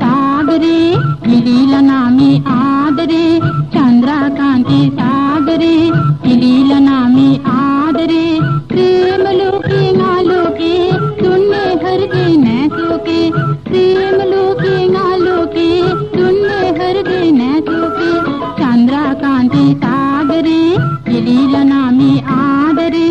ಸಾಗರೆ ಇಲೀಲ ನಾಮಿ ಆದರೆ ಚಂದ್ರಕಾಂತಿ ಸಾಗರೆ ಇಲೀಲ ನಾಮಿ ಆದರೆ ಪ್ರೇಮ ಲೋಕೆ ನಾಲೋಕೆ ಸುನ್ನೆ ಹರಗೆ ನೈಸೋಕೆ ಪ್ರೇಮ ಲೋಕೆ ನಾಲೋಕೆ ಸುನ್ನೆ ಹರಗೆ ನೈಸೋಕೆ ಚಂದ್ರಕಾಂತಿ ಸಾಗರೆ ಇಲೀಲ ನಾಮಿ ಆದರೆ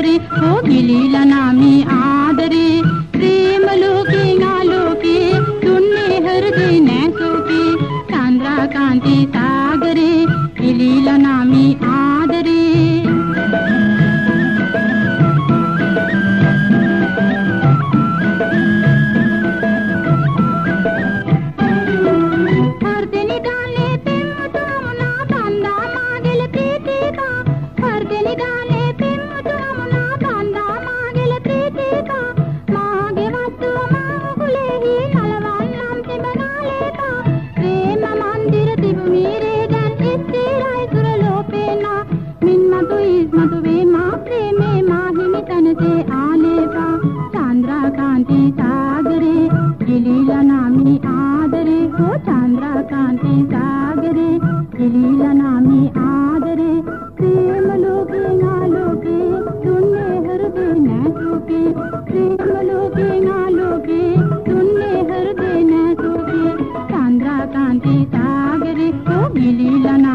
ఆదరి కోకిలీల నామి ఆదరి. ప్రేమలోకి నాలోకి తున్నే హృది నేసోకి చంద్రకాంతి సాగరి కిలీల నామి ఆ ಗಿಲೀಲ ನಾಮಿ ಆದರೆ ಓ ಚಂದ್ರಕಾಂತಿ ಸಾಗರೆ ಗಿಲೀಲ ನಾಮಿ ಆದರೆ ಪ್ರೇಮ ಲೋಕೆ ನಾ ಲೋಕೆ ತುನ್ನೆ ಹೃದಯ ನಾ ಚೂಕೆ ಪ್ರೇಮ ಲೋಕೆ ನಾ ಲೋಕೆ ತುನ್ನೆ ಹೃದಯ ನಾ ಚೂಕೆ ಚಂದ್ರಕಾಂತಿ ಸಾಗರೆ ಓ ಗಿಲೀಲ ನಾ